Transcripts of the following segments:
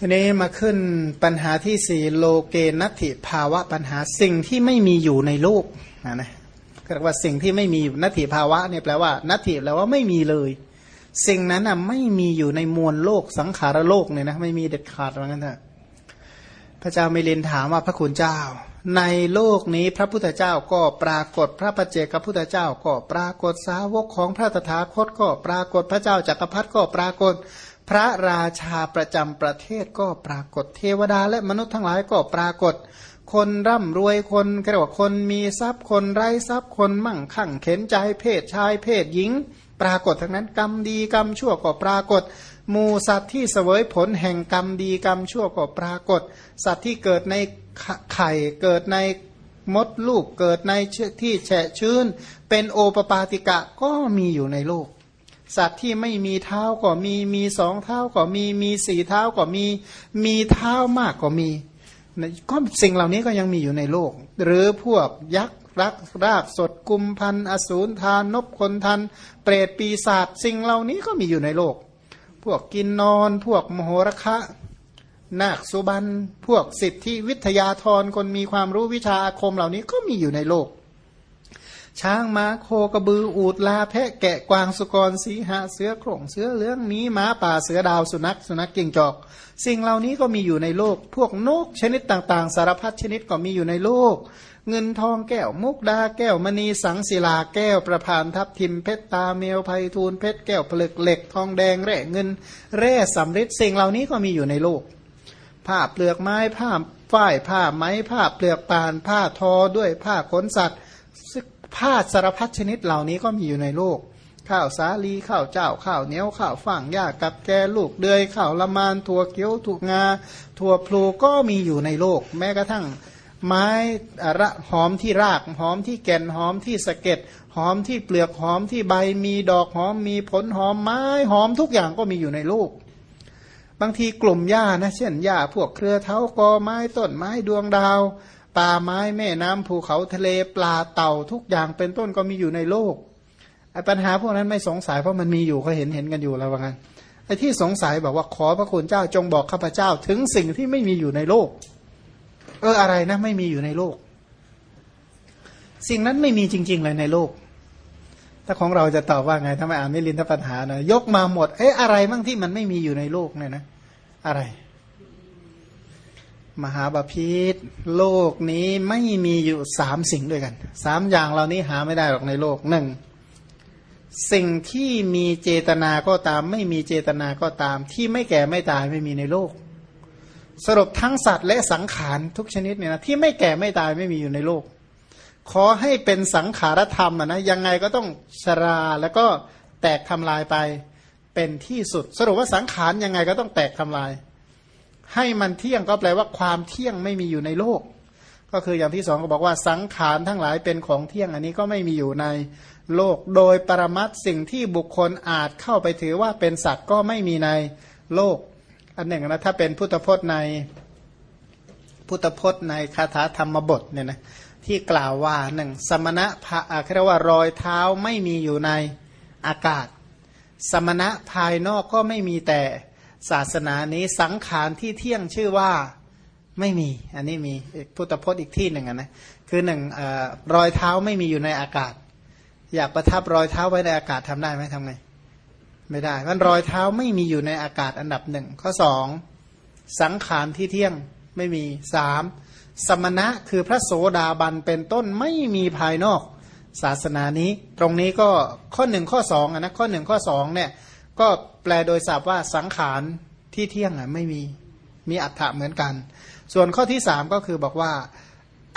ทีนี้มาขึ้นปัญหาที่สี่โลเกนัตถิภาวะปัญหาสิ่งที่ไม่มีอยู่ในโลกนะนะเรียกว่าสิ่งที่ไม่มีนัตถิภาวะเนี่ยแปลว่านัตถิแปลว่าไม่มีเลย สิ่งนั้นอะไม่มีอยู่ในมวลโลกสังขารโลกเนี่ยนะไม่มีเด็ดขาดว่างั้นเถอะพระเจ้ามิลินถามว่าพระคุณเจ้า ในโลกนี้พระพุทธเจ้าก็ปรากฏพระปัจเจกพุทธเจ้า ก็ปรากฏสาวกของพระตถาคตก็ปรากฏพระเจ้าจักรพรรดิก็ปรากฏ พระราชาประจำประเทศก็ปรากฏเทวดาและมนุษย์ทั้งหลายก็ปรากฏ คนร่ำรวยคนเรียกว่าคนมีทรัพย์คนไร้ทรัพย์คนมั่งคั่งเข็นใจเพศชายเพศหญิง ปรากฏทั้งนั้นกรรมดีกรรมชั่วก็ปรากฏหมูสัตว์ที่เสวยผลแห่งกรรมดีกรรมชั่วก็ปรากฏ สัตว์ที่เกิดในไข่เกิดในมดลูกเกิดในที่แฉะชื้น เป็นโอปปาติกะก็มีอยู่ในโลก สัตว์ที่ไม่มีเท้าก็มี มีสองเท้าก็มี มีสี่เท้าก็มี มีเท้ามากก็มีก็สิ่งเหล่านี้ก็ยังมีอยู่ในโลก หรือพวกยักษ์รักรากสดกุมพันอสูรทานนบคนทัน เปรตปีศาจสิ่งเหล่านี้ก็มีอยู่ในโลก พวกกินนอนพวกมโหระคะนาคสุบันพวกสิทธิวิทยาธรคนมีความรู้วิชาอาคมเหล่านี้ก็มีอยู่ในโลก ช้างม้าโคกระบืออูดลาแพะแกะกวางสุกรสีหะเสือโคร่งเสือเลื้องนี้ม้าป่าเสือดาวสุนัขสุนัขกิ่งจอก สิ่งเหล่านี้ก็มีอยู่ในโลก พวกนกชนิดต่างๆ สารพัดชนิดก็มีอยู่ในโลก เงินทองแก้วมุกดาแก้วมณีสังศิลาแก้วประพานทับทิมเพชรตาเมลไพทูลเพชรแก้วผลึกเหล็กทองแดงแร่เงิน แร่สำริดสิ่งเหล่านี้ก็มีอยู่ในโลกผ้าเปลือกไม้ผ้าฝ้ายผ้าไม้ผ้าเปลือกปานผ้าทอด้วยผ้าขนสัตว์ ผ้าสารพัดชนิดเหล่านี้ก็มีอยู่ในโลก ข้าวสาลีข้าวเจ้าข้าวเหนียวข้าวฟ่างหญ้ากับแกลูกเดือยข้าวละมานถั่วเกี๊ยวถั่วงาถั่วพลูก็มีอยู่ในโลก แม้กระทั่งไม้ระหอมที่รากหอมที่แก่นหอมที่สะเก็ดหอมที่เปลือกหอมที่ใบมีดอกหอมมีผลหอมไม้หอมทุกอย่างก็มีอยู่ในโลก บางทีกลุ่มหญ้านะเช่นหญ้าพวกเครือเท้ากอไม้ต้นไม้ดวงดาว ป่าไม้แม่น้ำภูเขาทะเลปลาเต่าทุกอย่างเป็นต้นก็มีอยู่ในโลกไอ้ปัญหาพวกนั้นไม่สงสัยเพราะมันมีอยู่เขาเห็นเห็นกันอยู่แล้วว่างั้นไอ้ที่สงสัยบอกว่าขอพระคุณเจ้าจงบอกข้าพเจ้าถึงสิ่งที่ไม่มีอยู่ในโลก เอออะไรนะ ไม่มีอยู่ในโลก สิ่งนั้นไม่มีจริง ๆ เลยในโลก ถ้าของเราจะตอบว่าไงถ้าไม่อ่านไม่ลินทปัญหานะยกมาหมด เอ๊ะอะไรบ้างที่มันไม่มีอยู่ในโลกเนี่ยนะ อะไร มหาบาพิษโลกนี้ไม่มีอยู่สามสิ่งด้วยกันสามอย่างเหล่านี้หาไม่ได้หรอกในโลกหนึ่งสิ่งที่มีเจตนาก็ตาม ไม่มีเจตนาก็ตาม ที่ไม่แก่ไม่ตายไม่มีในโลก สรุปทั้งสัตว์และสังขารทุกชนิดเนี่ยนะที่ไม่แก่ไม่ตายไม่มีอยู่ในโลก ขอให้เป็นสังขารธรรมนะยังไงก็ต้องชราแล้วก็แตกทำลายไปเป็นที่สุด สรุปว่าสังขารยังไงก็ต้องแตกทำลาย ให้มันเที่ยงก็แปลว่าความเที่ยงไม่มีอยู่ในโลก ก็คืออย่างที่สองก็บอกว่าสังขารทั้งหลายเป็นของเที่ยงอันนี้ก็ไม่มีอยู่ในโลก โดยปรมัตสิ่งที่บุคคลอาจเข้าไปถือว่าเป็นสัตว์ก็ไม่มีในโลก อันหนึ่งนะถ้าเป็นพุทธพจน์ในพุทธพจน์ในคาถาธรรมบทเนี่ยนะที่กล่าวว่าหนึ่งสมณะพระเรียกว่ารอยเท้าไม่มีอยู่ในอากาศ สมณะภายนอกก็ไม่มีแต่ ศาสนานี้สังขารที่เที่ยงชื่อว่าไม่มี อันนี้มีพุทธพจน์อีกที่หนึ่งนะ คือหนึ่งอรอยเท้าไม่มีอยู่ในอากาศ อยากประทับรอยเท้าไว้ในอากาศทำได้ไหมทำไง ไม่ได้มันรอยเท้าไม่มีอยู่ในอากาศอันดับหนึ่งข้อสองสังขารที่เที่ยงไม่มีสามสมณะคือพระโสดาบันเป็นต้นไม่มีภายนอก ศาสนานี้ ตรงนี้ก็ข้อหนึ่งข้อสองนะข้อหนึ่งข้อสองเนี่ย ก็แปลโดยศัพท์ว่าสังขารที่เที่ยงอะไม่มีมีอัฏฐะเหมือนกัน ส่วนข้อที่สามก็คือบอกว่า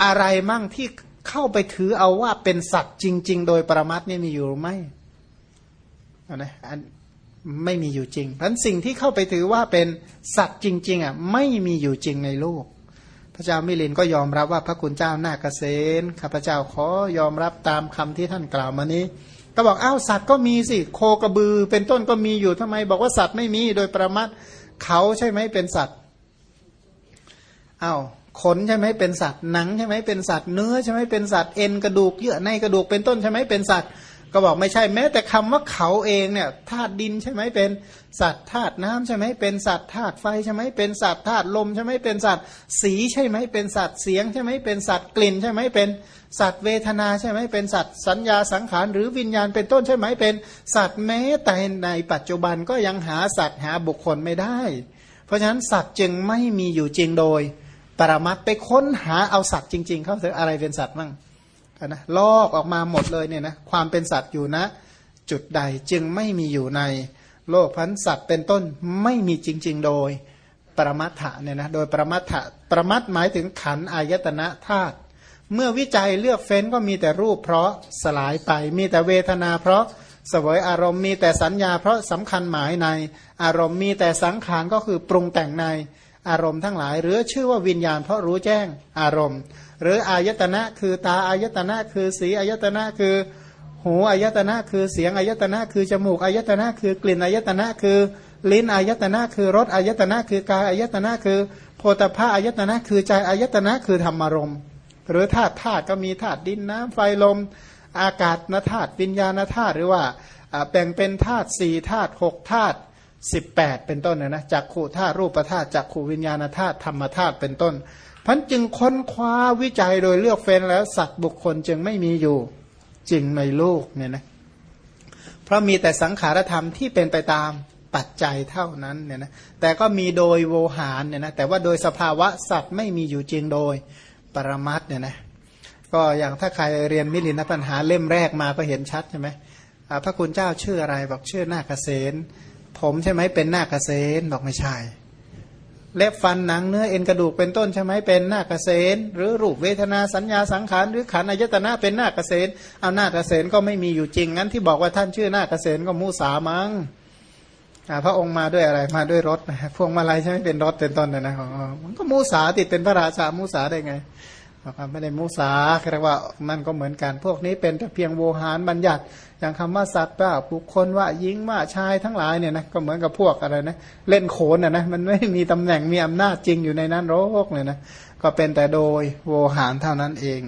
อะไรมั่งที่เข้าไปถือเอาว่าเป็นสัตว์จริง ๆ โดยประมัดนี่มีอยู่หรือไม่นะอันไม่มีอยู่จริงเพราะสิ่งที่เข้าไปถือว่าเป็นสัตว์จริง ๆอะไม่มีอยู่จริงในโลก พระเจ้ามิลินก็ยอมรับว่าพระคุณเจ้านาเกษณข้าพเจ้าขอยอมรับตามคำที่ท่านกล่าวมานี้ ก็บอกอ้าวสัตว์ก็มีสิโคกระบือ เป็นต้นก็มีอยู่ทำไม บอกว่าสัตว์ไม่มีโดยประมาทเขาใช่ไหมเป็นสัตว์อ้าวขนใช่ไหมเป็นสัตว์หนังใช่ไหมเป็นสัตว์เนื้อใช่ไหมเป็นสัตว์เอ็นกระดูกเยื่อในกระดูกเป็นต้นใช่ไหมเป็นสัตว์ ก็บอกไม่ใช่แม้แต่คำว่าเขาเองเนี่ยธาตุดินใช่ไหมเป็นสัตว์ธาตุน้ำใช่ไหมเป็นสัตว์ธาตุไฟใช่ไหมเป็นสัตว์ธาตุลมใช่ไหมเป็นสัตว์สีใช่ไหมเป็นสัตว์เสียงใช่ไหมเป็นสัตว์กลิ่นใช่ไหมเป็นสัตว์เวทนาใช่ไหมเป็นสัตว์สัญญาสังขารหรือวิญญาณเป็นต้นใช่ไหมเป็นสัตว์แม้แต่ในปัจจุบันก็ยังหาสัตว์หาบุคคลไม่ได้ เพราะฉะนั้นสัตว์จึงไม่มีอยู่จริงโดย ปรมัตไปค้นหาเอาสัตว์จริง ๆ เข้าเถอะอะไรเป็นสัตว์มั่ง นะลอกออกมาหมดเลยเนี่ยนะความเป็นสัตว์อยู่นะ จุดใดจึงไม่มีอยู่ใน โลกพันสัตว์เป็นต้นไม่มีจริง ๆ โดยปรมัตถะเนี่ยนะโดยปรมัตถะปรมัตหมายถึงขันอายตนะธาตุเมื่อวิจัยเลือกเฟ้นก็มีแต่รูปเพราะสลายไป มีแต่เวทนาเพราะสวยอารมณ์มีแต่สัญญาเพราะสำคัญหมายในอารมณ์มีแต่สังขารก็คือปรุงแต่งใน อารมณ์ทั้งหลาย หรือชื่อว่าวิญญาณเพราะรู้แจ้งอารมณ์ หรืออายตนะคือตาอายตนะคือสีอายตนะคือหูอายตนะคือเสียงอายตนะคือจมูกอายตนะคือกลิ่นอายตนะคือลิ้นอายตนะคือรสอายตนะคือกายอายตนะคือโพธภาอายตนะคือใจอายตนะคือธรรมารมณ์ หรือธาตุธาตุก็มีธาตุดินน้ำไฟลม อากาศนธาตุวิญญาณธาตุหรือว่าแบ่งเป็นธาตุสี่ธาตุหกธาตุ สิบแปดเป็นต้นนะนะจักขู่ธาตุรูปธาตุจักขู่วิญญาณธาตุธรรมธาตุเป็นต้นพันจึงค้นคว้าวิจัยโดยเลือกเฟ้นแล้วสัตว์บุคคลจึงไม่มีอยู่จริงในโลกเนี่ยนะเพราะมีแต่สังขารธรรมที่เป็นไปตามปัจจัยเท่านั้นเนี่ยนะแต่ก็มีโดยโวหารเนี่ยนะแต่ว่าโดยสภาวะสัตว์ไม่มีอยู่จริงโดยปรมัตเนี่ยนะก็อย่างถ้าใครเรียนมิลินปัญหาเล่มแรกมาก็เห็นชัดใช่ไหมพระคุณเจ้าชื่ออะไรบอกชื่อนาคเษน ผมใช่ไหมเป็นนาคเษนบอกไม่ใช่ เล็บฟันหนังเนื้อเอ็นกระดูกเป็นต้นใช่ไหมเป็นหน้าเกษนหรือรูปเวทนาสัญญาสังขารหรือขันอายตนะเป็นหน้าเกษนเอาหน้าเกษนก็ไม่มีอยู่จริงงั้นที่บอกว่าท่านชื่อหน้าเกษนก็มูสามังพระองค์มาด้วยอะไรมาด้วยรถนะพวงมาลัยใช่ไหมเป็นรถเป็นต้นนะนะมันก็มูสาติดเป็นพระราชามูสาได้ไง ไม่ได้มุสาเรียกว่ามันก็เหมือนกัน พวกนี้เป็นแต่เพียงโวหารบัญญัติ อย่างคำว่าสัตว์ว่าบุคคลว่ายิงว่าชายทั้งหลายเนี่ยนะก็เหมือนกับพวกอะไรนะเล่นโขนอะนะมันไม่มีตำแหน่งมีอำนาจจริงอยู่ในนั้นโรคเลยนะก็เป็นแต่โดยโวหารเท่านั้นเอง